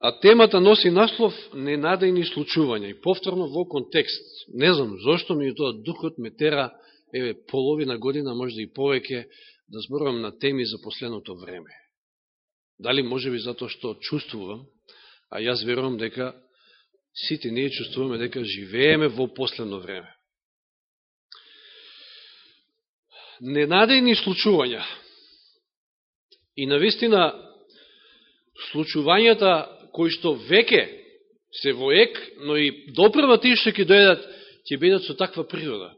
А темата носи наслов ненадејни случувања. И повторно во контекст. Не знам зошто ми тоа духот ме тера, еве, половина година, можда и повеќе, да зборувам на теми за последното време. Дали може би затоа што чувствувам, а јас верувам дека сите ние чувствуваме дека живееме во последно време. Ненадејни случувања. И навистина, случувањата кои што веќе се воек, но и допрва тие што ќе дојдат, ќе бидат со таква природа.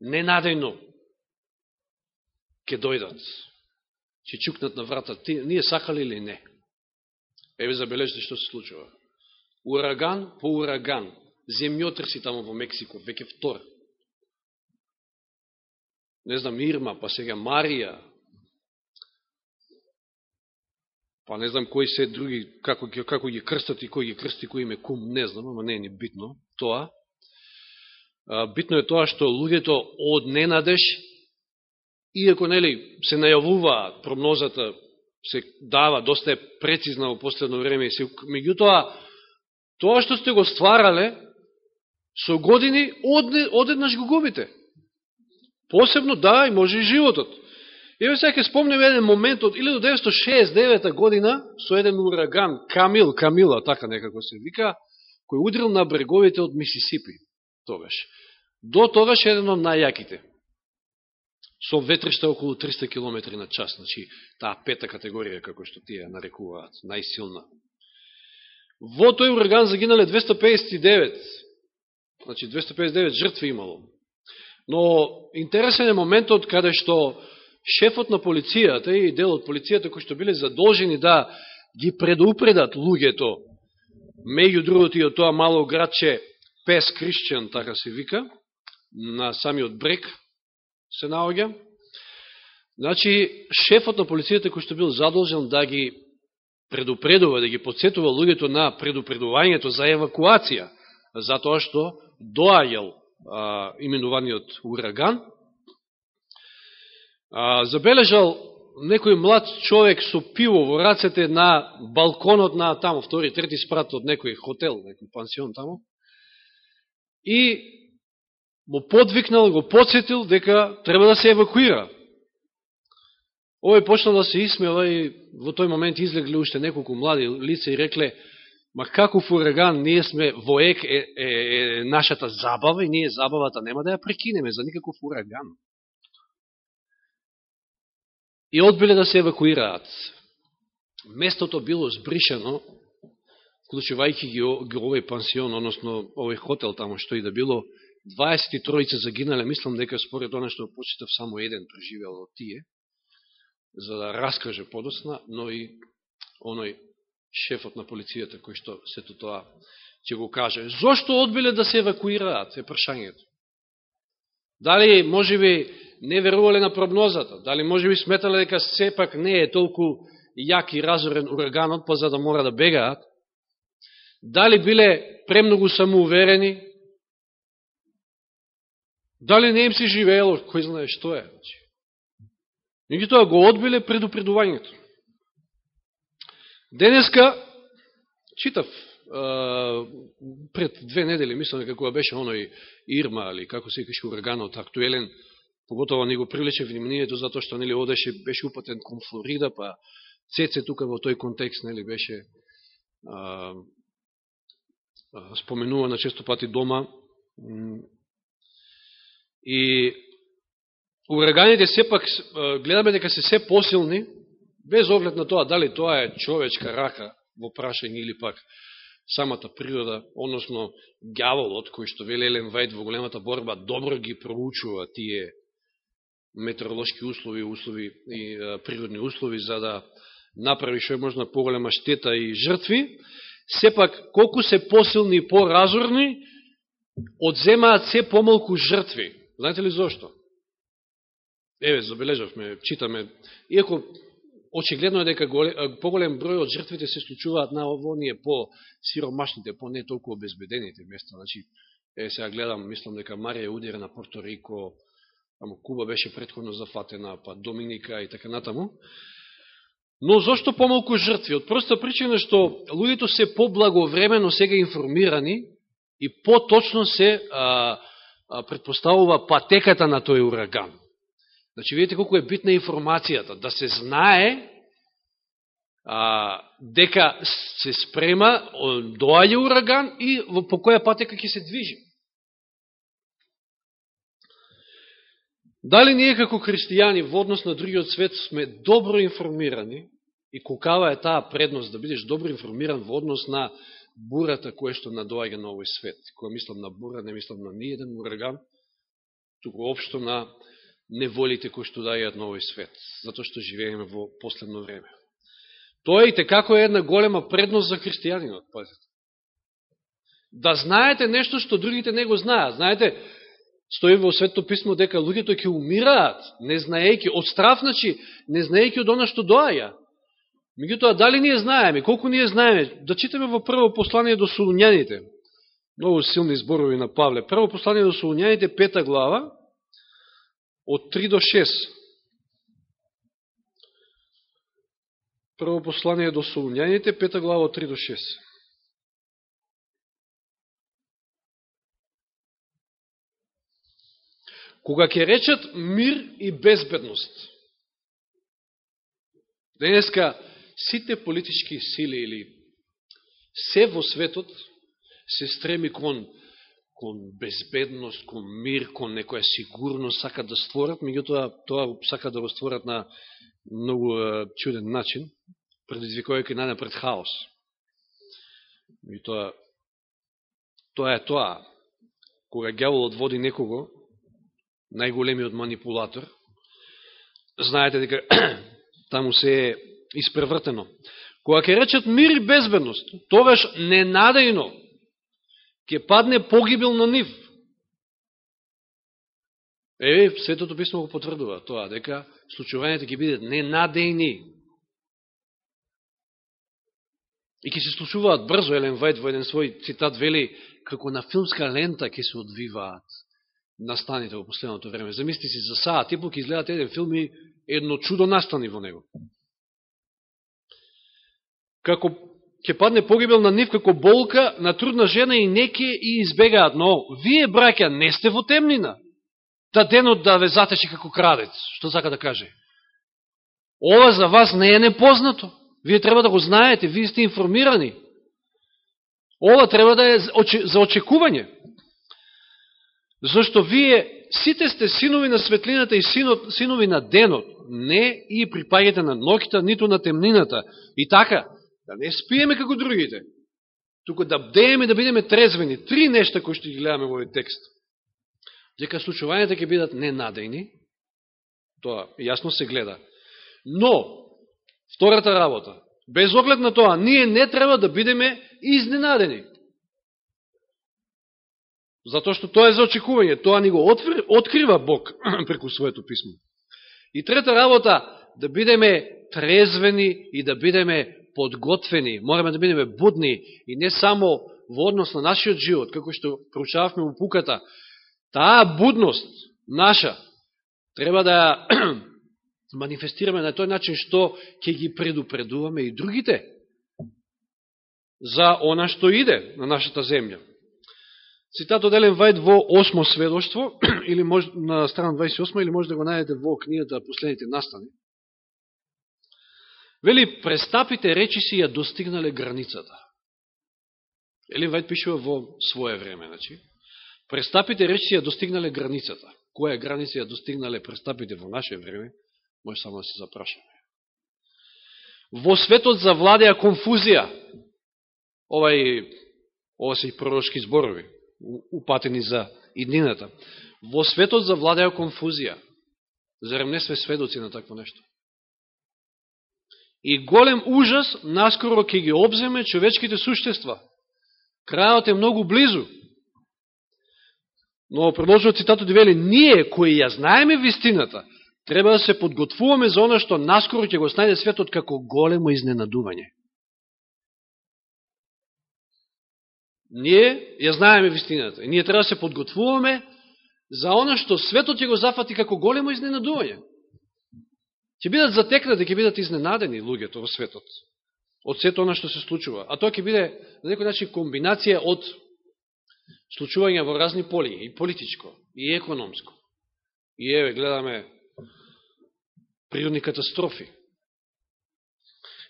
Ненадејно ќе дојдат. Ќе чукнат на врата. Ти, ние сакали или не? Еве забележите што се случува. Ураган по ураган. Земјотрси таму во Мексико, веќе втор. Не знам, Ирма, па сега Марија, па не знам кои се други, како, како ги крстат и кој ги крсти, кој им е кум, не знам, ама не е ни битно тоа. Битно е тоа што луѓето од ненадеж, иако нели се најавуваат, прогнозата се дава, доста е прецизна во последно време, се, меѓутоа, тоа што сте го стварале, со години одеднаш го губите. Посебно, да, и може и животот. Еве сега ќе спомнем еден момент од 1969 година со еден ураган, Камил, Камила, така некако се вика, кој удрил на бреговите од Мисисипи тогаш. До тогаш еден од најјаките. Со ветришта околу 300 км на час, значи таа пета категорија, како што тие нарекуваат, најсилна. Во тој ураган загинале 259, значи 259 жртви имало. Но интересен е моментот каде што шефот на полицијата и дел од полицијата кои што биле задолжени да ги предупредат луѓето, меѓу другото и од тоа мало градче Пес Кришчан, така се вика, на самиот брег се наоѓа. Значи, шефот на полицијата кој што бил задолжен да ги предупредува, да ги подсетува луѓето на предупредувањето за евакуација, затоа што доаѓал именуваниот ураган, а, забележал некој млад човек со пиво во рацете на балконот на тамо, втори, трети спрат од некој хотел, некој пансион таму и му подвикнал, го подсетил дека треба да се евакуира. Овој почнал да се исмева и во тој момент излегли уште неколку млади лица и рекле, ма каков ураган, ние сме во ек е, е, е нашата забава и ние забавата нема да ја прекинеме за никаков ураган и одбиле да се евакуираат. Местото било збришено, вклучувајќи ги, ги овој пансион, односно овој хотел тамо што и да било, 23 загинале, мислам дека според оно што почитав само еден преживел од тие, за да раскаже подосна, но и оној шефот на полицијата кој што сето тоа ќе го каже. Зошто одбиле да се евакуираат, е прашањето. Дали, може би, не верувале на прогнозата, дали може би сметале дека сепак не е толку јак и разорен ураганот, па за да мора да бегаат, дали биле премногу самоуверени, дали не им се живеело, кој знае што е. Значи? Меѓу тоа го одбиле предупредувањето. Денеска, читав пред две недели, мислам како беше оној Ирма, или како се каше ураганот, актуелен, поготово не го привлече вниманието, затоа што нели одеше беше упатен кон Флорида, па Цеце тука во тој контекст нели беше а, а, споменувана често пати дома. И ураганите сепак гледаме дека се се посилни, без оглед на тоа дали тоа е човечка рака во прашање или пак самата природа, односно гјаволот, кој што вели Елен Вајд во големата борба, добро ги проучува тие метеоролошки услови, услови и природни услови за да направи што е можна поголема штета и жртви, сепак колку се посилни и поразорни, одземаат се помалку жртви. Знаете ли зошто? Еве, забележавме, читаме, иако очигледно е дека поголем број од жртвите се случуваат на овоние по сиромашните, по не толку обезбедените места. Значи, е, сега гледам, мислам дека Марија удира на Порто Рико, Ама Куба беше предходно зафатена, па Доминика и така натаму. Но зашто помалку жртви? Од проста причина што луѓето се поблаговремено сега информирани и поточно се а, а, предпоставува патеката на тој ураган. Значи, видите колко е битна информацијата, да се знае а, дека се спрема, доаѓа ураган и по која патека ќе се движи. Дали ние како христијани во однос на другиот свет сме добро информирани и кукава е таа предност да бидеш добро информиран во однос на бурата која што надоаѓа на овој свет. Која мислам на бура, не мислам на ниједен ураган, туку општо на неволите кои што дајат на овој свет, затоа што живееме во последно време. Тоа е и како е една голема предност за христијанинот, пазите. Да знаете нешто што другите не го знаат. Знаете, стои во Свето писмо дека луѓето ќе умираат, не знаејќи, од страф, значи, не знаејќи од она што доаја. Меѓутоа, дали ние знаеме, колку ние знаеме, да читаме во прво послание до Солуњаните, многу силни зборови на Павле, прво послание до Солуњаните, пета глава, од 3 до 6. Прво послание до Солуњаните, пета глава од 3 до 6. Кога ќе речат мир и безбедност, денеска сите политички сили или се во светот се стреми кон, кон безбедност, кон мир, кон некоја сигурност, сакат да створат, меѓутоа тоа сакат да го створат на многу чуден начин, предизвикувајќи најнапред хаос. Меѓутоа, тоа е тоа. Кога гјаволот води некого најголемиот манипулатор, знаете дека таму се е испревртено. Кога ќе речат мир и безбедност, тогаш ненадејно ќе падне погибел на нив. Еве, Светото писмо го потврдува тоа, дека случувањето ќе бидат ненадејни. И ќе се случуваат брзо, Елен Вајд во еден свој цитат вели, како на филмска лента ќе се одвиваат настаните во последното време. Замисли си за саат и ќе изгледате еден филм и едно чудо настани во него. Како ќе падне погибел на нив како болка на трудна жена и неке и избегаат. Но вие, браќа, не сте во темнина. Та денот да ве затече како крадец. Што сака да каже? Ова за вас не е непознато. Вие треба да го знаете, вие сте информирани. Ова треба да е за очекување. Зашто вие сите сте синови на светлината и синот, синови на денот, не и припаѓате на ноќта, ниту на темнината. И така, да не спиеме како другите, туку да бдееме да бидеме трезвени. Три нешта кои што ги гледаме во овој текст. Дека случувањата ќе бидат ненадејни, тоа јасно се гледа. Но, втората работа, без оглед на тоа, ние не треба да бидеме изненадени. Затоа што тоа е за очекување, тоа ни го открива Бог преку своето писмо. И трета работа, да бидеме трезвени и да бидеме подготвени, мораме да бидеме будни и не само во однос на нашиот живот, како што проучававме во пуката, таа будност наша треба да манифестираме на тој начин што ќе ги предупредуваме и другите за она што иде на нашата земја. Цитатот Елен Вајд во осмо сведоштво, или мож, на страна 28, или може да го најдете во книгата Последните настани. Вели, престапите речи си ја достигнале границата. Елен Вајд пишува во своје време, значи. Престапите речи си ја достигнале границата. Која граница ја достигнале престапите во наше време, може само да се запрашаме. Во светот завладеа конфузија. Овај, ова се и пророчки зборови упатени за иднината. Во светот завладеа конфузија. Зарем не сме сведоци на такво нешто? И голем ужас наскоро ќе ги обземе човечките суштества. Крајот е многу близу. Но продолжува цитатот вели, ние кои ја знаеме вистината, треба да се подготвуваме за оно што наскоро ќе го снајде светот како големо изненадување. Ние ја знаеме вистината. И ние треба да се подготвуваме за оно што светот ќе го зафати како големо изненадување. Ќе бидат затекнати, ќе бидат изненадени луѓето во светот од сето она што се случува. А тоа ќе биде на некој начин комбинација од случување во разни поли, и политичко, и економско. И еве, гледаме природни катастрофи.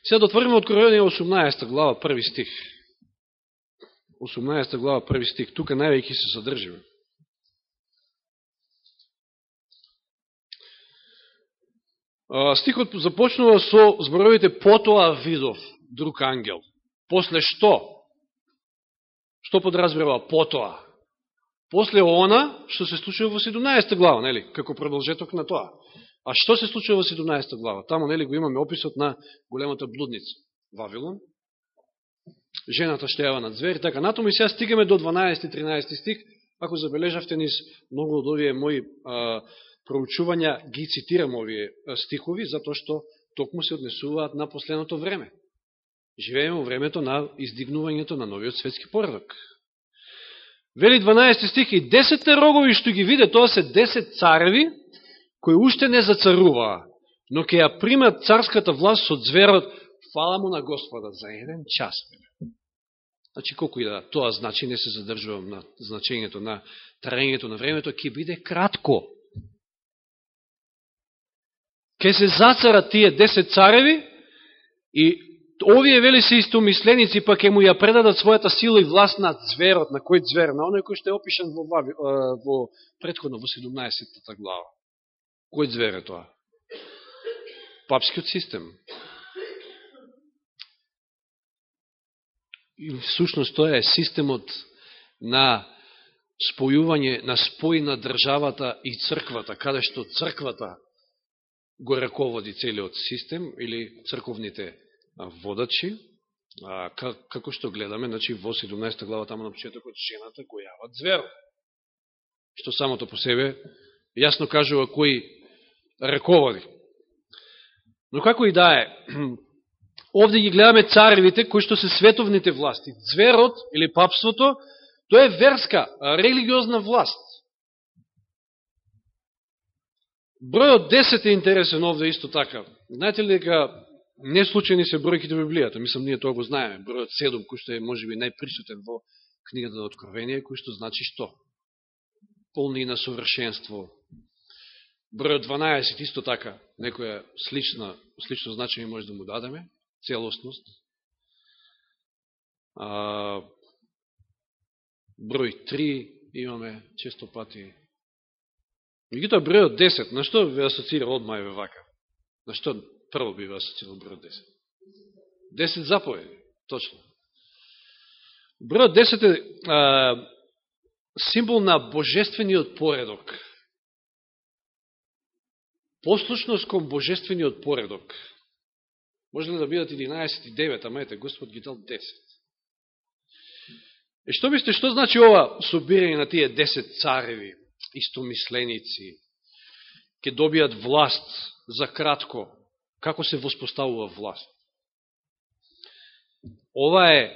Сега да отвориме Откровение 18 глава, први стих. 18 глава, први стих. Тука највеќе се содржиме. Стихот започнува со зборовите потоа видов друг ангел. После што? Што подразбрава потоа? После она, што се случува во 17 глава, нели? Како продолжеток на тоа. А што се случува во 17 глава? Тамо, нели, го имаме описот на големата блудница, Вавилон. Жената што јава на звери, така натаму и сега стигаме до 12-13 стих. Ако забележавте низ многу од овие мои а, проучувања ги цитирам овие стихови, затоа што токму се однесуваат на последното време. Живееме во времето на издигнувањето на новиот светски поредок. Вели 12 стих и 10 рогови што ги виде, тоа се 10 цареви, кои уште не зацаруваа, но ќе ја примат царската власт со зверот, фала му на Господа за еден час. Значи, колко и да тоа значи, не се задржувам на значењето на траењето на времето, ќе биде кратко ке се зацарат тие 10 цареви и овие вели се истомисленици па ќе му ја предадат својата сила и власт на зверот, на кој звер, на оној кој што е опишан во, во предходно во 17-та глава. Кој звер е тоа? Папскиот систем. И всушност тоа е системот на спојување, на спој на државата и црквата, каде што црквата го раководи целиот систем или црковните водачи, а, како што гледаме, значи во 17 глава таму на почетокот жената го јава звер. Што самото по себе јасно кажува кој раководи. Но како и да е, овде ги гледаме царевите кои што се световните власти. Зверот или папството, тоа е верска, религиозна власт. Бројот 10 е интересен овде исто така. Знаете ли дека не случайни се бројките во Библијата? Мислам, ние тоа го знаеме. Бројот 7, кој што е можеби најприсутен во книгата на Откровение, кој што значи што? Полни на совршенство. Бројот 12 исто така, некоја слична, слично значење може да му дадеме, целостност. А, број 3 имаме често пати Мегутоа бројот 10, на што ви асоцира одма е вака? На што прво би ви асоцирал бројот 10? 10 заповеди, точно. Бројот 10 е а, символ на божествениот поредок. Послушност кон божествениот поредок. Може ли да бидат 11 и 9, ама ете, Господ ги дал 10. Е, што мислите, што значи ова собирање на тие 10 цареви? истомисленици, ќе добијат власт за кратко. Како се воспоставува власт? Ова е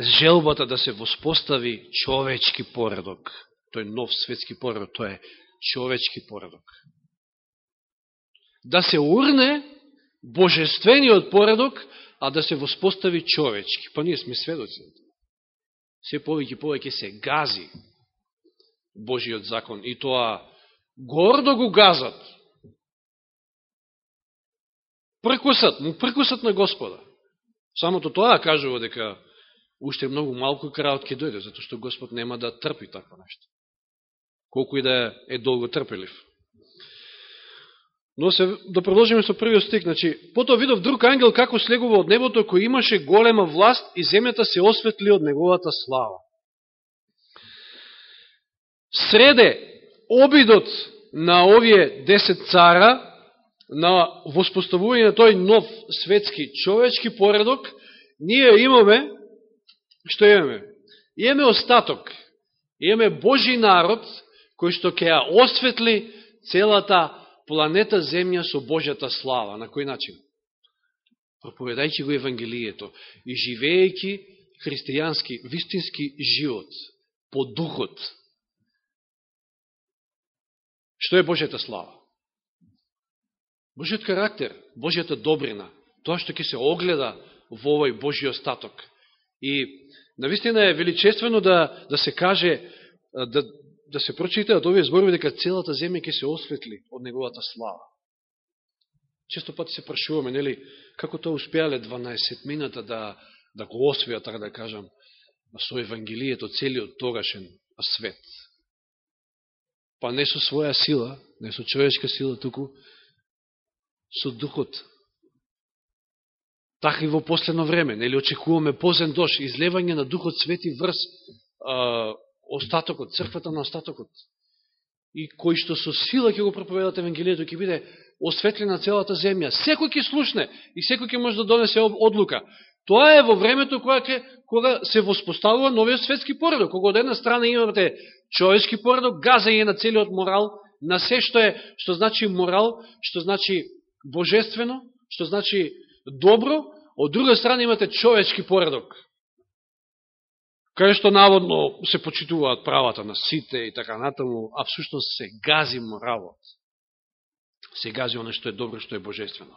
желбата да се воспостави човечки поредок. Тој нов светски поредок, тој е човечки поредок. Да се урне божествениот поредок, а да се воспостави човечки. Па ние сме сведоци. Се повеќе повеќе се гази Божиот закон. И тоа гордо го газат. Пркусат, му пркусат на Господа. Самото тоа кажува дека уште многу малку крајот ќе дојде, затоа што Господ нема да трпи такво нешто. Колку и да е долго трпелив. Но се да продолжиме со првиот стик, значи, потоа видов друг ангел како слегува од небото кој имаше голема власт и земјата се осветли од неговата слава среде обидот на овие 10 цара, на воспоставување на тој нов светски човечки поредок, ние имаме, што имаме? Имаме остаток, имаме Божи народ, кој што ќе ја осветли целата планета Земја со Божјата слава. На кој начин? Проповедајќи го Евангелието и живејќи христијански, вистински живот, по духот, Што е Божјата слава? Божиот карактер, Божјата добрина, тоа што ќе се огледа во овој Божиот остаток. И навистина е величествено да, да се каже, да, да се прочитаат овие зборови дека целата земја ќе се осветли од неговата слава. Често пати се прашуваме, нели, како тоа успеале 12 мината да, да го освијат, така да кажам, со Евангелието целиот тогашен свет. Па не со своја сила, не со човечка сила, туку со духот. Така и во последно време, нели очекуваме позен дош, излевање на духот свети врз а, остатокот, црквата на остатокот. И кој што со сила ќе го проповедат Евангелието, ќе биде осветлена целата земја. Секој ќе слушне и секој ќе може да донесе одлука. Тоа е во времето кога, ке, кога се воспоставува новиот светски поредок. Кога од една страна имате човечки поредок, газање на целиот морал, на се што е, што значи морал, што значи божествено, што значи добро, од друга страна имате човечки поредок, кај што наводно се почитуваат правата на сите и така натаму, а всушност се гази моралот. Се гази оно што е добро, што е божествено.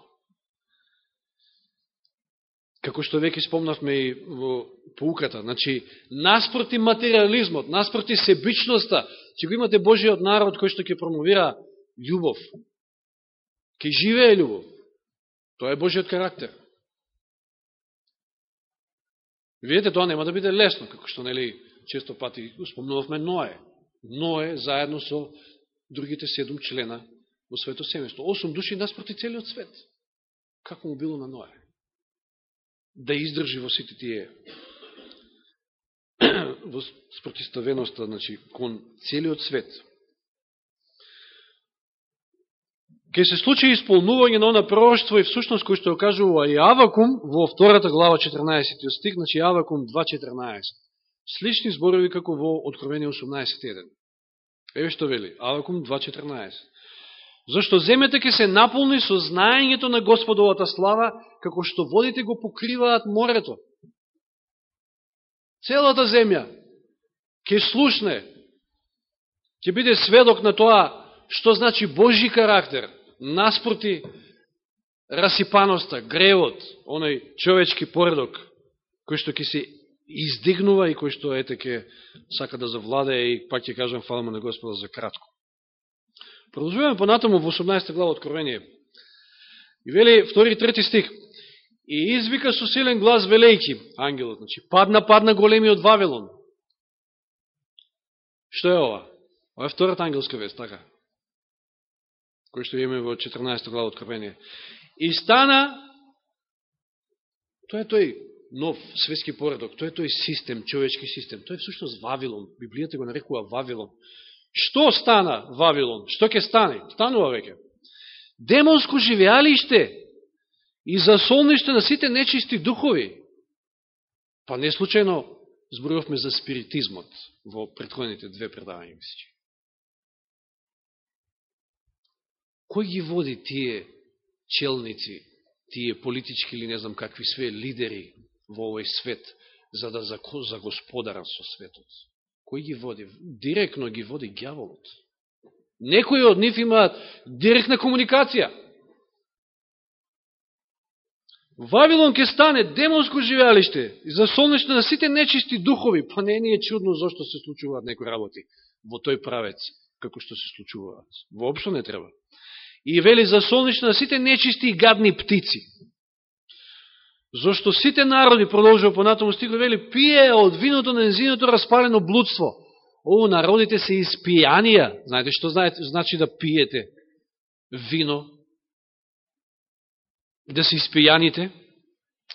Како што веќе спомнавме и во поуката, значи, наспроти материализмот, наспроти себичноста, че го имате Божиот народ кој што ќе промовира љубов, ќе живее љубов. Тоа е Божиот карактер. Видете, тоа нема да биде лесно, како што, нели, често пати спомнувавме Ное. Ное заедно со другите седум члена во своето семејство. Осум души наспроти целиот свет. Како му било на Ное? Да издржи во сите тие во спротиставеността, значи, кон целиот свет ќе се случи исполнување на она пророќство и всушност кој што окажува и Авакум во втората глава 14 стих, значи Авакум 2.14. Слични зборови како во Откровение 18.1. Еве што вели, Авакум 2.14. Зашто земјата ќе се наполни со знаењето на Господовата слава, како што водите го покриваат морето. Целата земја ќе слушне, ќе биде сведок на тоа што значи Божи карактер, наспроти расипаноста, гревот, оној човечки поредок, кој што ќе се издигнува и кој што ете ќе сака да завладее и пак ќе кажам фалама на Господа за кратко. Продолжуваме понатаму во 18 глава Откровение. И вели втори и трети стих. И извика со силен глас велејки, ангелот, значи, падна, падна големиот Вавилон. Што е ова? Ова е втората ангелска вест, така? Кој што имаме во 14 глава Откровение. И стана, тоа е тој нов светски поредок, тоа е тој систем, човечки систем, тоа е всушност Вавилон, Библијата го нарекува Вавилон. Што стана Вавилон? Што ќе стане? Станува веќе. Демонско живеалиште и засолниште на сите нечисти духови. Па не случайно зборувавме за спиритизмот во предходните две предавања, мисли. Кој ги води тие челници, тие политички или не знам какви све лидери во овој свет, за да загосподарат со светот? Кој ги води? Директно ги води гјаволот. Некои од нив имаат директна комуникација. Вавилон ќе стане демонско живеалиште за солнешто на сите нечисти духови, па не ни е чудно зашто се случуваат некои работи во тој правец, како што се случуваат. Воопшто не треба и вели за солнишно на сите нечисти и гадни птици. Зошто сите народи, продолжува понатаму, стихо, вели, пие од виното на незиното распалено блудство. О, народите се испијанија. Знаете што знаете, значи да пиете вино? Да се испијаните?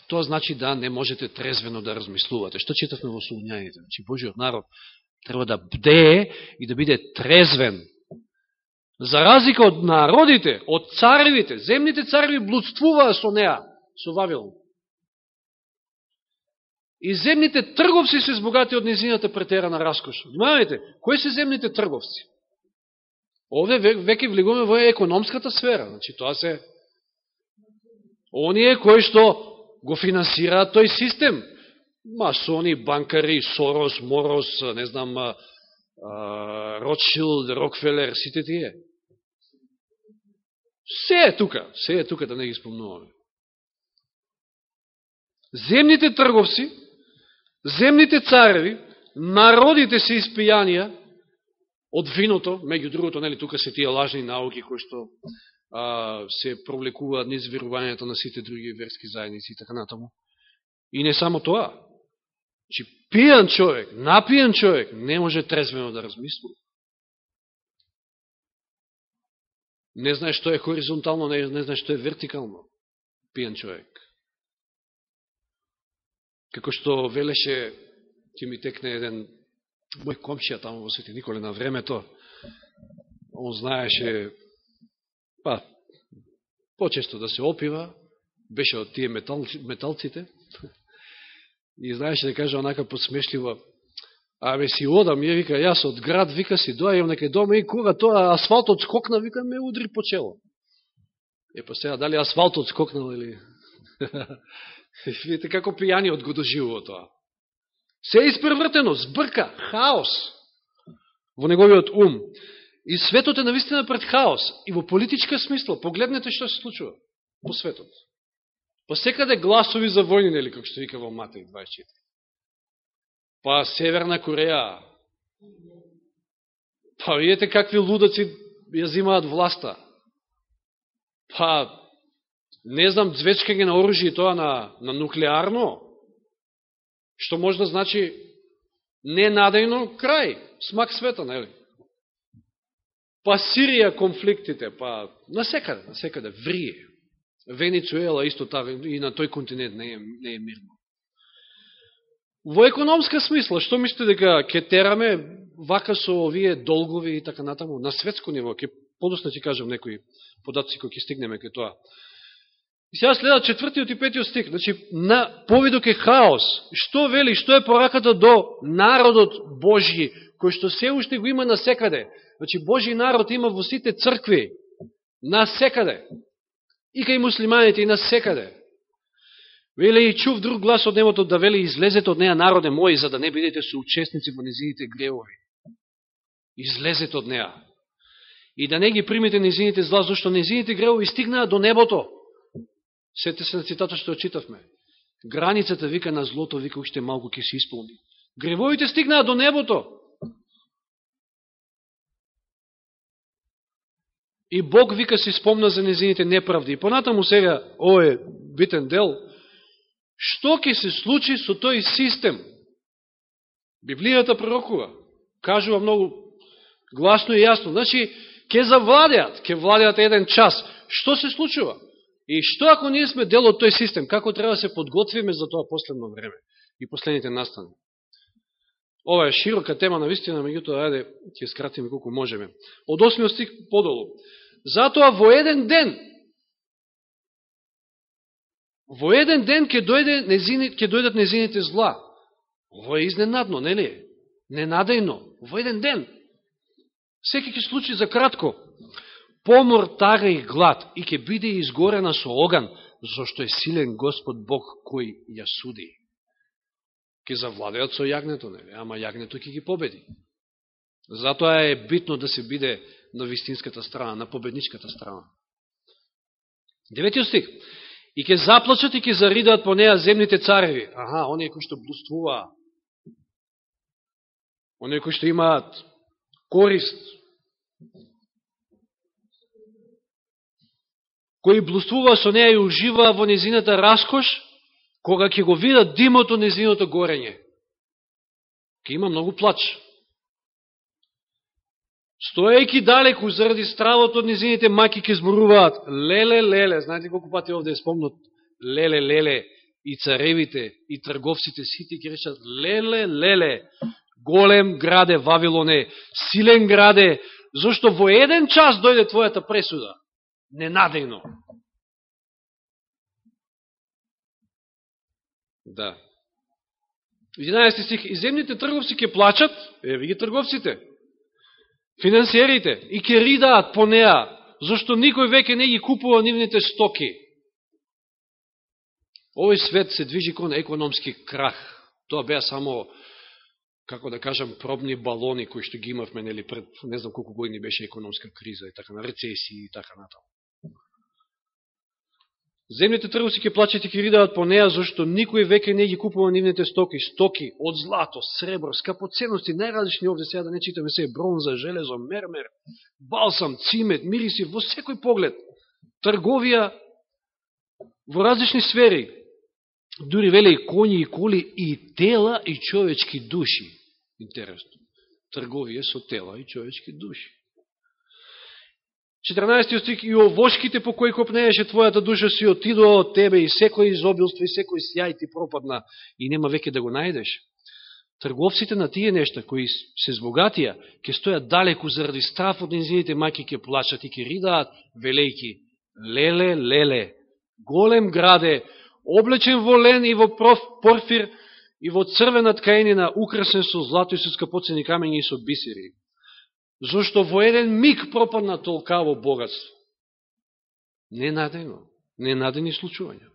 Тоа значи да не можете трезвено да размислувате. Што читавме во Солуњаните? Значи, Божиот народ треба да бдее и да биде трезвен За разлика од народите, од царевите, земните цареви блудствуваа со неа, со Вавилон. И земните трговци се збогати од низината претерана раскош. Внимавајте, кои се земните трговци? Овде веќе влегуваме во економската сфера. Значи, тоа се оние кои што го финансираат тој систем. Масони, банкари, Сорос, Морос, не знам, Ротшилд, Рокфелер, сите тие. Се е тука, се е тука да не ги спомнуваме. Земните трговци, земните цареви, народите се испијанија од виното, меѓу другото, нели, тука се тие лажни науки кои што а, се провлекуваат низ верувањето на сите други верски заедници и така натаму. И не само тоа че пијан човек, напијан човек, не може трезвено да размислува. Не знае што е хоризонтално, не, не знае што е вертикално. Пијан човек. Како што велеше, ќе ми текне еден мој комшија таму во Свети Николе на времето, он знаеше, па, почесто да се опива, беше од тие метал, металците, и знаеше да каже онака подсмешливо, Абе си одам, ја вика, јас од град, вика си, доајам некај дома и кога тоа асфалтот скокна, вика, ме удри по чело. Е, па сега, дали асфалтот скокнал или... Видите како пијаниот го доживува тоа. Се е испревртено, збрка, хаос во неговиот ум. И светот е навистина пред хаос. И во политичка смисла, погледнете што се случува по светот. Посекаде гласови за војни, нели, како што вика во Матеј 24. Па Северна Кореја. Па видите какви лудаци ја зимаат власта. Па, не знам, звечкање на оружие тоа на, на нуклеарно, што може да значи ненадејно крај, смак света, нели? Па Сирија конфликтите, па насекаде, насекаде, врие. Венецуела исто таа, и на тој континент не е, не е мирно. Во економска смисла, што мислите дека ќе тераме вака со овие долгови и така натаму, на светско ниво, ќе подосна ќе кажам некои податци кои ќе стигнеме кај тоа. И сега следа четвртиот и петиот стих, значи, на повидок е хаос. Што вели, што е пораката до народот Божји, кој што се уште го има на секаде. Значи, Божи народ има во сите цркви, на секаде. И кај муслиманите, и на секаде. Веле и чув друг глас од небото да вели излезете од неја народе мој за да не бидете соучесници во незините гревови. Излезете од неја. И да не ги примите незините зла, зашто незините гревови стигнаа до небото. Сете се на цитата што очитавме. Границата вика на злото, вика уште малку ќе се исполни. Гревовите стигнаа до небото. И Бог вика се спомна за незините неправди. И понатаму сега, овој битен дел, Што ќе се случи со тој систем? Библијата пророкува. Кажува многу гласно и јасно. Значи, ќе завладеат, ќе владеат еден час. Што се случува? И што ако ние сме дел од тој систем? Како треба да се подготвиме за тоа последно време и последните настани? Ова е широка тема на вистина, меѓутоа, ајде, ќе скратиме колку можеме. Од 8 стих подолу. Затоа во еден ден Во еден ден ќе дојде незини, ќе дојдат незините зла. Ово е изненадно, нели? Ненадејно. Во еден ден. Секи ќе случи за кратко. Помор, тага и глад и ќе биде изгорена со оган, зашто е силен Господ Бог кој ја суди. Ке завладеат со јагнето, нели? Ама јагнето ќе ги победи. Затоа е битно да се биде на вистинската страна, на победничката страна. Деветиот стих и ќе заплачат и ќе заридаат по неа земните цареви. Аха, оние кои што блуствуваа. Оние кои што имаат корист. Кои блуствуваа со неа и уживаа во незината раскош, кога ќе го видат димото незиното горење. Ке има многу плач. Стоејќи далеку заради стравот од низините маки ке зборуваат леле, леле, знаете колку пати овде е спомнат леле, леле, и царевите, и трговците, сите ке речат леле, леле, голем граде Вавилоне, силен граде, зашто во еден час дојде твојата пресуда, ненадејно. Да. 11 стих, и земните трговци ке плачат, еве ги трговците, финансиерите и ке ридаат по неа, зашто никој веќе не ги купува нивните стоки. Овој свет се движи кон економски крах. Тоа беа само, како да кажам, пробни балони кои што ги имавме, нели, пред не знам колку години беше економска криза и така на рецесии и така натаму. Земните трговци ќе плачат и ќе ридаат по неа, зашто никој веќе не ги купува нивните стоки, стоки од злато, сребро, скапоценности, најразлични овде, сега да не читаме се, бронза, железо, мермер, балсам, цимет, мириси, во секој поглед. Трговија во различни сфери. Дури веле и коњи, и коли, и тела, и човечки души. Интересно. Трговија со тела и човечки души. 14 стих, и овошките по кои копнееше твојата душа си отидува од тебе и секој изобилство и секој сјај ти пропадна и нема веќе да го најдеш. Трговците на тие нешта кои се збогатија, ќе стојат далеку заради страф од низините мајки ќе плачат и ќе ридаат велејки. Леле, леле, голем граде, облечен во лен и во проф, порфир и во црвена ткаенина, украсен со злато и со скапоцени камења и со бисери зашто во еден миг пропадна толкаво богатство. Ненадено, ненадени случувања.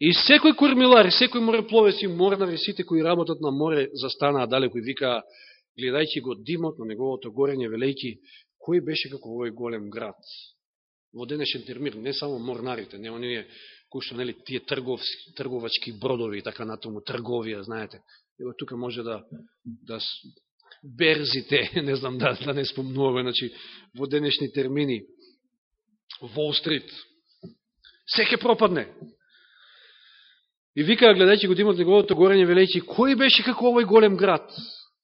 И секој кормилар, и секој морепловец и морнари, сите кои работат на море, застанаа далеко и викаа, гледајќи го димот на неговото горење, велејќи, кој беше како овој голем град? Во денешен термир, не само морнарите, не оние кои што, нели, тие трговски, трговачки бродови и така натаму, трговија, знаете. Ево, тука може да, да берзите, не знам да, да не спомнуваме, значи, во денешни термини, Wall Street. Се пропадне. И вика, гледајќи го димот неговото горење, велејќи, кој беше како овој голем град?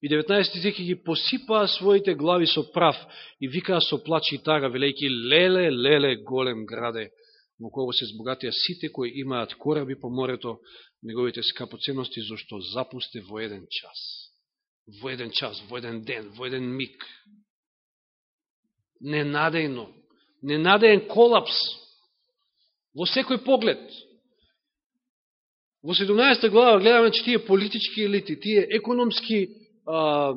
И 19 зеки ги посипаа своите глави со прав и викаа со плач и тага, велејќи, леле, леле, голем граде, во кого се збогатија сите кои имаат кораби по морето, неговите скапоценности, зашто запусте во еден час во еден час, во еден ден, во еден миг. Ненадејно, ненадејен колапс во секој поглед. Во 17 глава гледаме, че тие политички елити, тие економски а,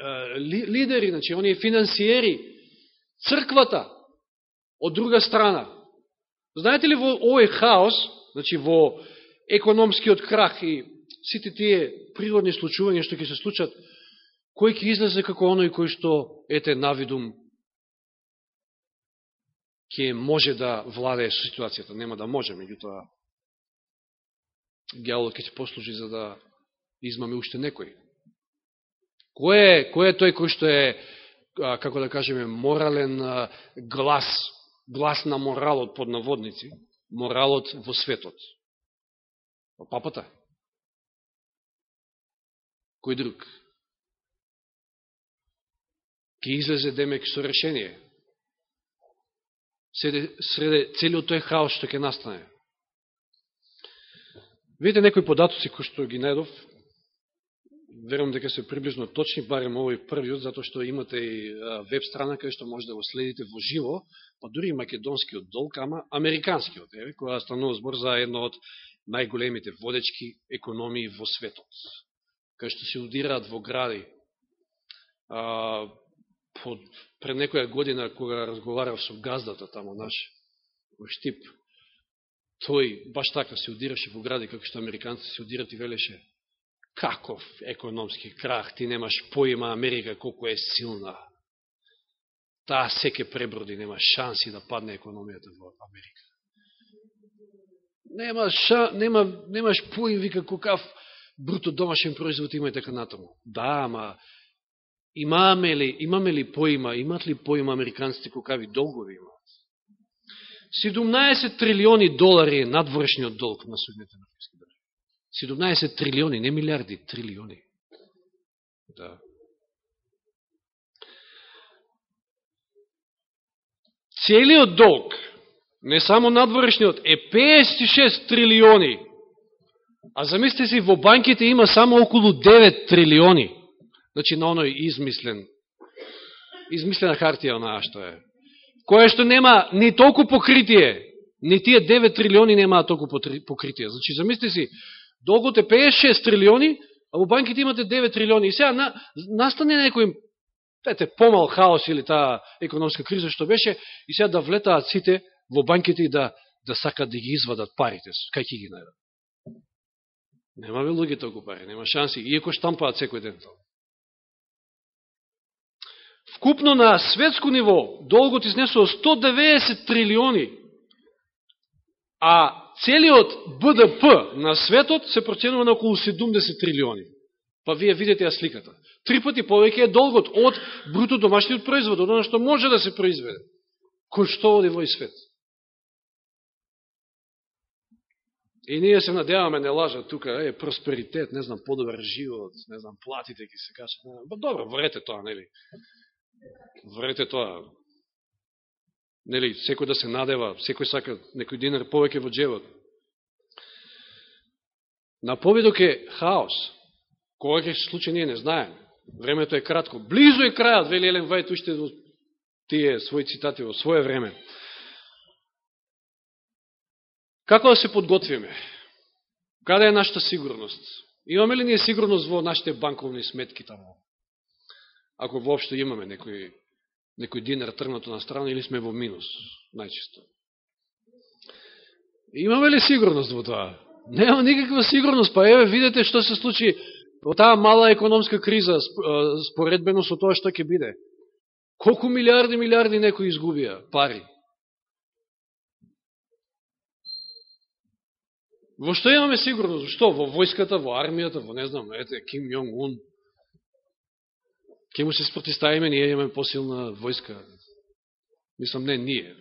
а, ли, лидери, значи, оние финансиери, црквата, од друга страна. Знаете ли во овој хаос, значи во економскиот крах и сите тие природни случувања што ќе се случат, кој ќе излезе како оној кој што, ете, навидум, ќе може да владее ситуацијата. Нема да може, меѓутоа, гјалот ќе се послужи за да измаме уште некој. Кој е, кој е тој кој што е, како да кажеме, морален глас, глас на моралот под наводници, моралот во светот? Па, папата. Кој друг? Ке излезе демек со решение. Среде, среде целиот тој хаос што ќе настане. Видите некои податоци кои што ги најдов, верувам дека се приближно точни, барем овој првиот, затоа што имате и веб страна кај што може да го следите во живо, па дури и македонскиот долг, ама американскиот, еве, која станува збор за едно од најголемите водечки економии во светот кај што се удираат во гради. А, под, пред некоја година, кога разговарав со газдата тамо наш, во Штип, тој баш така се удираше во гради, како што американци се удират и велеше, каков економски крах, ти немаш поима Америка колко е силна. Таа секе преброди, нема шанси да падне економијата во Америка. Нема ша, нема, немаш поим, вика, какав бруто домашен производ има и така натаму. Да, ама имаме ли, имаме ли поима, имат ли поима американците какави долгови имаат? 17 трилиони долари е надворешниот долг на Соединете Американски држави. 17 трилиони, не милиарди, трилиони. Да. Целиот долг, не само надворешниот, е 56 трилиони А замислите си, во банките има само околу 9 трилиони. Значи, на оној измислен, измислена хартија онаа што е. Која што нема ни толку покритие, ни тие 9 трилиони немаат толку покритие. Значи, замислите си, долгот е 56 трилиони, а во банките имате 9 трилиони. И сега на, настане некој ете, помал хаос или таа економска криза што беше, и сега да влетаат сите во банките и да, да сакат да ги извадат парите, кај ќе ги најдат. Нема ве луѓе толку пари, нема шанси, иеко штампаат секој ден тоа. Вкупно на светско ниво, долгот изнесува 190 трилиони, А целиот БДП на светот се проценува на околу 70 трилиони. Па вие видите ја сликата. Три пати повеќе е долгот од бруто домашниот производ, од оно што може да се произведе. Кој што оди во свет. И ние се надеваме, не лажа тука, е, просперитет, не знам, подобар живот, не знам, платите ги се качат. Ба добро, врете тоа, нели? Врете тоа. Нели, секој да се надева, секој сака некој динар повеќе во джевот. На победок е хаос. Кога ќе се случи, ние не знаем. Времето е кратко. Близо е крајот, вели Елен Вајт, уште до тие своји цитати во своје време. Како да се подготвиме? Каде е нашата сигурност? Имаме ли ние сигурност во нашите банковни сметки таму. Ако воопшто имаме некој, некој динар тргнато на страна или сме во минус, најчисто. Имаме ли сигурност во тоа? Нема никаква сигурност, па еве видете што се случи во таа мала економска криза споредбено со тоа што ќе биде. Колку милиарди, милиарди некои изгубија пари. Во што имаме сигурност? Што? Во војската, во армијата, во не знам, ете, Ким Јонг Ун. Ке му се спротиставиме, ние имаме посилна војска. Мислам, не, ние.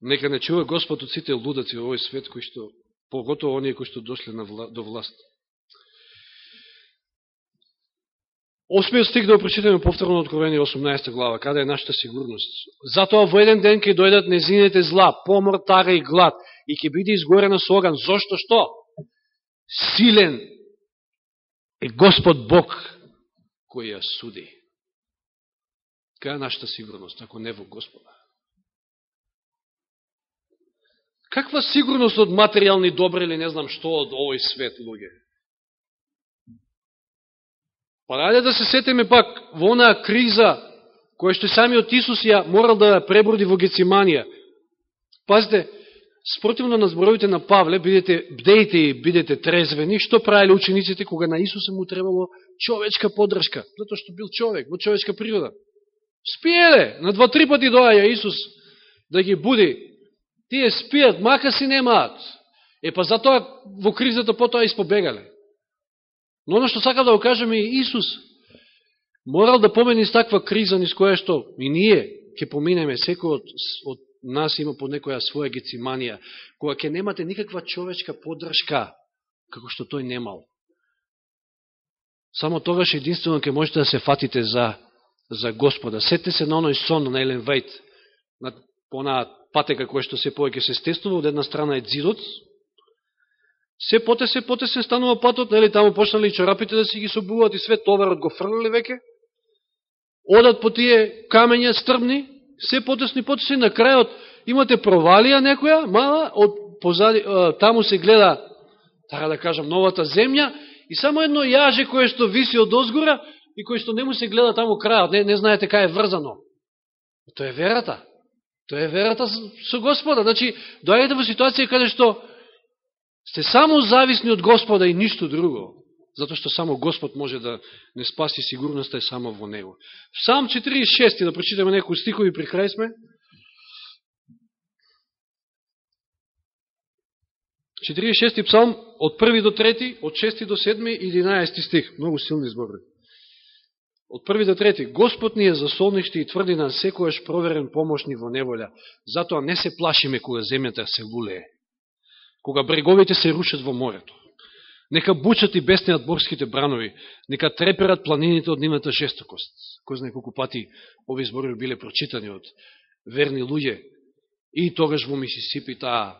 Нека не чува Господ од сите лудаци во овој свет, кои што, поготово оние кои што дошле на вла, до власт. Осмиот стих да прочитаме повторно Откровение 18 глава, каде е нашата сигурност. Затоа во еден ден ќе дојдат незините зла, помор, тага и глад, и ќе биде изгорена со оган. Зошто што? Силен е Господ Бог кој ја суди. Кај е нашата сигурност, ако не во Господа? Каква сигурност од материјални добри или не знам што од овој свет, луѓе? Па раде да се сетиме пак во онаа криза, која што самиот Исус ја морал да преброди во Гециманија. Пазите, спротивно на зборовите на Павле, бидете, бдејте и бидете трезвени, што правиле учениците кога на Исуса му требало човечка подршка, затоа што бил човек, во човечка природа. Спиеле, на два-три пати доаја Исус да ги буди Тие спијат, мака си немаат. Е, па затоа во кризата потоа испобегале. Но оно што сакам да го кажем е Исус морал да помени с таква криза низ која што и ние ќе поминеме, секој од, од нас има по некоја своја гециманија, која ќе немате никаква човечка подршка, како што тој немал. Само тогаш единствено ќе можете да се фатите за, за Господа. Сете се на оној сон на Елен Вајт, на, понаа патека која што се повеќе се стеснува, од една страна е дзидот, се потесе, потесе станува патот, нели, таму почнали чорапите да си ги собуваат и све товарот го фрлили веќе, одат по тие камења стрбни, се потесни, потесни, на крајот имате провалија некоја, мала, од позади, таму се гледа, така да кажам, новата земја, и само едно јаже кое што виси од озгора и кое што не му се гледа таму крајот, не, не знаете кај е врзано. Тоа е верата. Тоа е верата со Господа. Значи, доаѓате во ситуација каде што сте само зависни од Господа и ништо друго. Зато што само Господ може да не спаси сигурноста е само во Него. Сам 46, да прочитаме некои стихови при крај сме. 46 псалм од 1 до 3, од 6 до 7 и 11 стих. Многу силни збори. Од први до трети, Господ ни е за солниште и тврдина секојаш проверен помошни во неволја. Затоа не се плашиме кога земјата се лулее, кога бреговите се рушат во морето. Нека бучат и беснеат борските бранови, нека треперат планините од нивната жестокост. Кој знае колку пати ови зборови биле прочитани од верни луѓе и тогаш во Мисисипи таа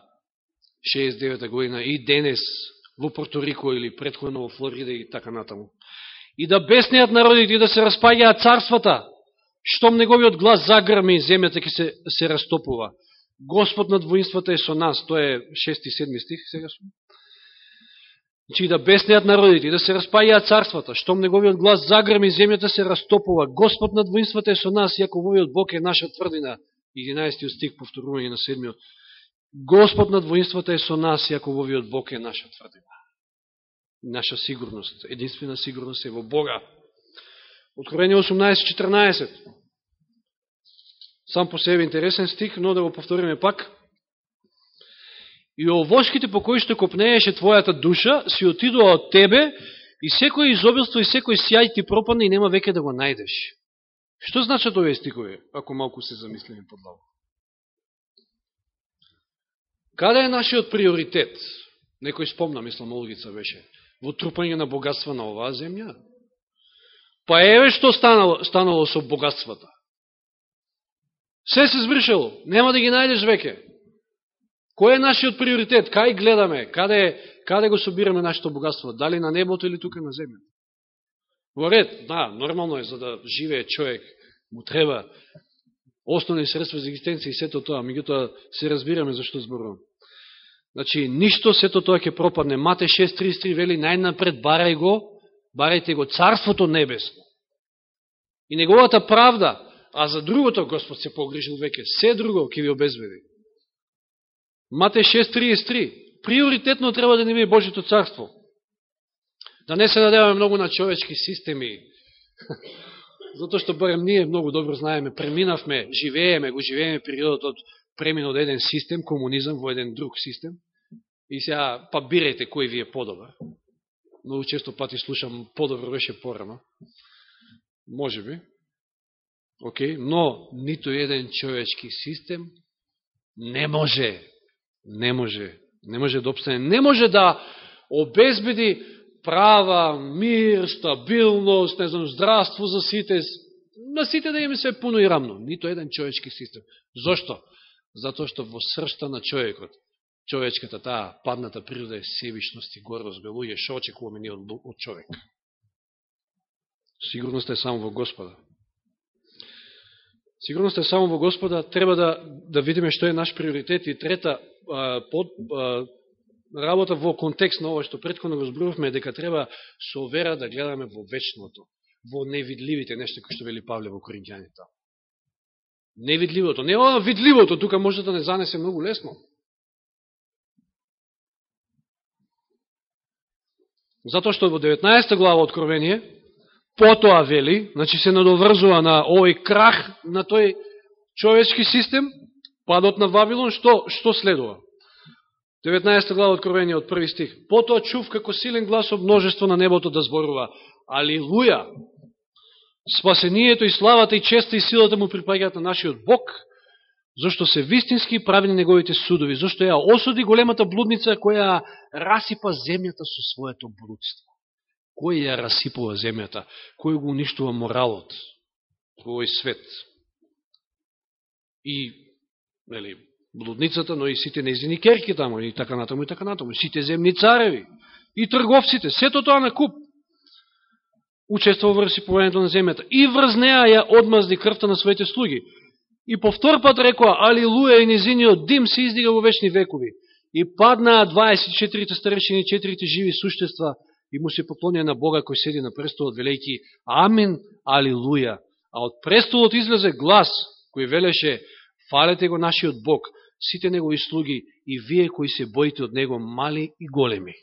69 година и денес во Порторико или предходно во Флорида и така натаму и да беснеат народите и да се распаѓаат царствата, штом неговиот глас загрми, земјата ќе се, се растопува. Господ над двоинствата е со нас, тоа е 6 и 7 стих, сега сум. Значи да беснеат народите и да се распајаат царствата, штом неговиот глас загрми, земјата се растопува. Господ над двоинствата е со нас, Јакововиот Бог е наша тврдина. 11 стих, повторување на 7 Господ над двоинствата е со нас, Јакововиот Бог е наша тврдина наша сигурност. Единствена сигурност е во Бога. Откровение 18.14. Сам по себе интересен стих, но да го повториме пак. И овошките по кои што копнееше твојата душа, си отидува од тебе, и секој изобилство и секој сјај ти пропадне и нема веќе да го најдеш. Што значат овие стихови, ако малку се замислиме подлаво? Каде е нашиот приоритет? Некој спомна, мислам, Олгица беше. Во трупање на богатства на оваа земја? Па еве што станало, станало со богатствата. Се се звршело. Нема да ги најдеш веќе. Кој е нашиот приоритет? Кај гледаме? Каде, каде го собираме нашето богатство? Дали на небото или тука на земја? Во ред, да, нормално е за да живее човек, му треба основни средства за екзистенција и сето тоа, меѓутоа се разбираме зашто зборувам. Значи, ништо сето тоа ќе пропадне. Мате 6.33 вели, најнапред барај го, барајте го царството небесно. И неговата правда, а за другото Господ се погрижил веќе, се друго ќе ви обезбеди. Мате 6.33, приоритетно треба да ни биде Божито царство. Да не се надеваме многу на човечки системи, затоа што барем ние многу добро знаеме, преминавме, живееме, го живееме периодот од премин од еден систем, комунизам, во еден друг систем, и сега, па бирајте кој ви е подобар. Многу често пати слушам, подобро беше порано. Може би. Океј, но нито еден човечки систем не може, не може, не може да обстане, не може да обезбеди права, мир, стабилност, не знам, здравство за сите, на сите да им се пуно и рамно. Нито еден човечки систем. Зошто? Затоа што во сршта на човекот, човечката таа падната природа е себишност и гордост бе луѓе, шо очекуваме ние од, од човек? Сигурност е само во Господа. Сигурноста е само во Господа, треба да, да видиме што е наш приоритет и трета а, под, а, работа во контекст на ова што предходно го зборувавме дека треба со вера да гледаме во вечното, во невидливите нешта кои што вели Павле во Коринќаните невидливото. Не ова видливото, тука може да не занесе многу лесно. Затоа што во 19 глава Откровение, потоа вели, значи се надоврзува на овој крах на тој човечки систем, падот на Вавилон, што, што следува? 19 глава Откровение од први стих. Потоа чув како силен глас од множество на небото да зборува. Алилуја! спасението и славата и честа и силата му припаѓаат на нашиот Бог, зашто се вистински правени неговите судови, зашто ја осуди големата блудница која расипа земјата со своето блудство. Кој ја расипува земјата? Кој го уништува моралот во овој свет? И, нели, блудницата, но и сите незини керки тамо, и така натаму, и така натаму, сите земни цареви, и трговците, сето тоа на куп учествува во расипувањето на земјата. И врз неа ја одмазди крвта на своите слуги. И повтор пат рекоа, Алилуја и незиниот дим се издига во вечни векови. И паднаа 24 старешини и 4 живи суштества и му се поклонија на Бога кој седи на престолот, велејки Амин, Алилуја. А од престолот излезе глас кој велеше, фалете го нашиот Бог, сите негови слуги и вие кои се боите од него, мали и големи.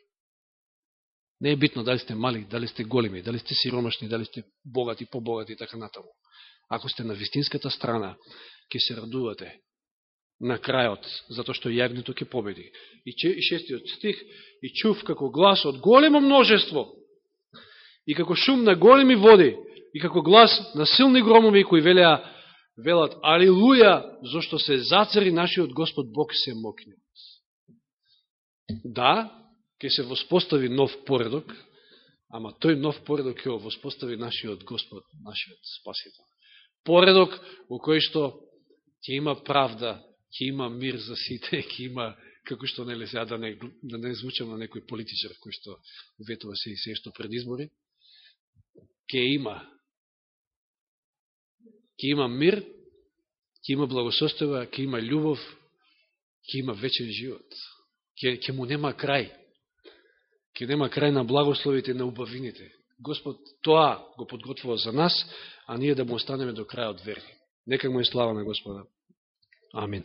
Не е битно дали сте мали, дали сте големи, дали сте сиромашни, дали сте богати, побогати и така натаму. Ако сте на вистинската страна, ќе се радувате на крајот, затоа што јагнето ќе победи. И шестиот стих, и чув како глас од големо множество, и како шум на големи води, и како глас на силни громови кои велеа, велат, Алилуја, зашто се зацари нашиот Господ Бог се мокне. Да, ќе се воспостави нов поредок, ама тој нов поредок ќе воспостави нашиот Господ, нашиот Спасител. Поредок во кој што ќе има правда, ќе има мир за сите, ќе има, како што нели сега да не, да не звучам на некој политичар кој што ветува се и се што пред избори, ќе има ќе има мир, ќе има благосостава, ќе има љубов, ќе има вечен живот. Ќе, ќе му нема крај ќе нема крај на благословите на убавините. Господ тоа го подготвува за нас, а ние да му останеме до крајот верни. Нека му е слава на Господа. Амин.